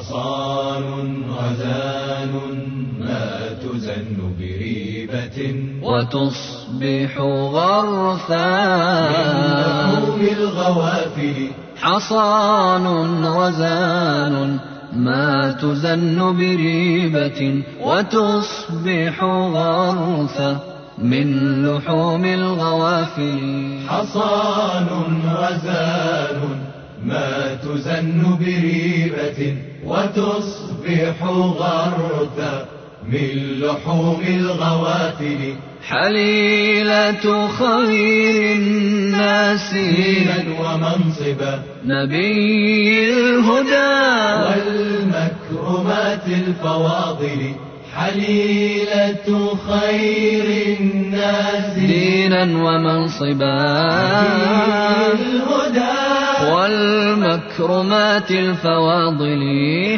حصان غزال ما تزن بريبة وتصبح غرثا من الغوافل حصان غزال ما تزن بريبة وتصبح غرثا من لحوم الغوافل. حصان غزال ما تزن بريبة وتصبح غرثا من لحوم الغوافل حليلة خير الناس دينا ومنصبا. نبي الهدى. والمكرمات الفواضل. حليلة خير الناس. دينا ومنصبا. الهدى. والمكرمات الفواضل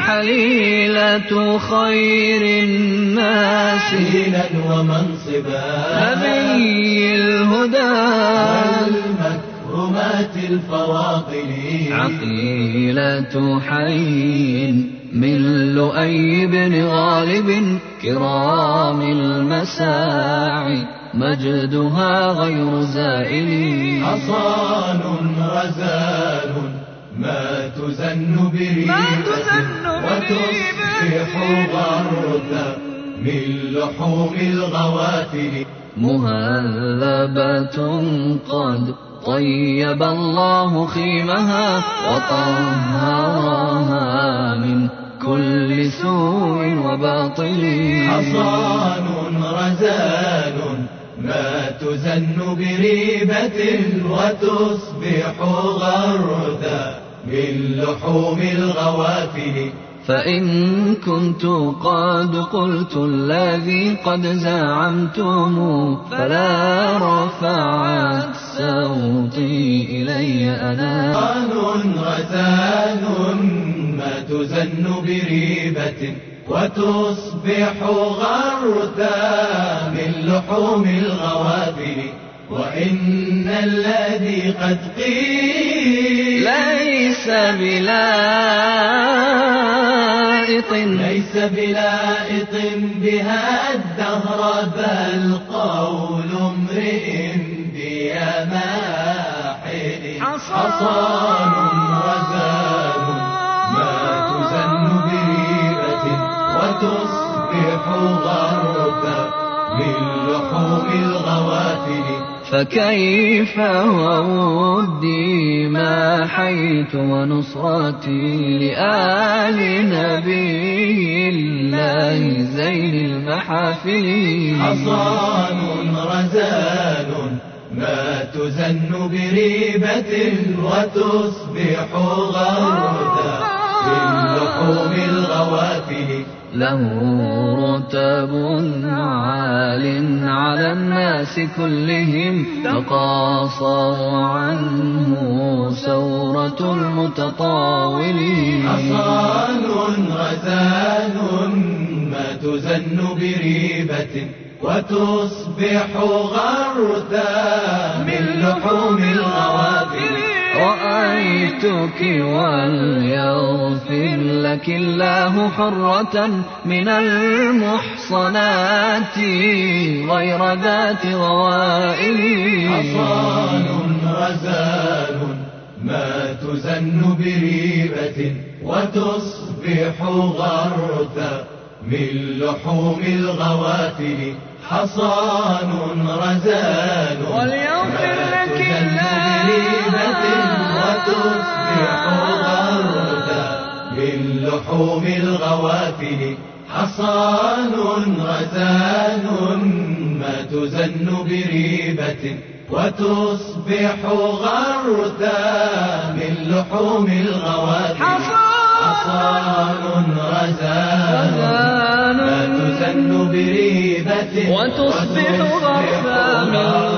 حليلة خير الناس. دينا ومنصبا نبي الهدى. والمكرمات الفواضل. عقيلة حي من لؤي بن غالب كرام المساعي مجدها غير زائل. حصان غزال ما تزن بريبة وتصبح غرثا من لحوم الغوافل مهذبة قد طيب الله خيمها وطهرها من كل سوء وباطل. حصان رزان ما تزن بريبة وتصبح غرثا من لحوم الغوافل. فإن كنت قد قلت الذي قد زعمتم فلا رفعت صوتي إلي أنا. حصان رزان تزن بريبة وتصبح غرثا من لحوم الغوافل وإن الذي قد قيل ليس بلائط. ليس بلائط بها الدهر بل قول امرئ بيماحل حصان رزان. وتصبح غرثا من لحوم الغوافل فكيف وودي ما حيت ونصرتي لآل نبي الله زين المحافل. حصان رزان ما تزن بريبة وتصبح غرثا من لحوم له رتب عال على الناس كلهم تقاصوا عنه سورة المتطاولين. حصان غزال ما تزن بريبة وتصبح غرثا من لحوم الغوافل رأيتك وليغفر لك الله حرة من المحصنات غير ذات غوائل. حصان غزال ما تزن بريبة وتصبح غرثا من لحوم الغوافل حصان رزان وليغفر وتصبح غرثا من لحوم الغوافل حصان غزال ما تزن بريبة وتصبح غرثا من لحوم الغوافل حصان غزال ما تزن بريبة وتصبح غرفا من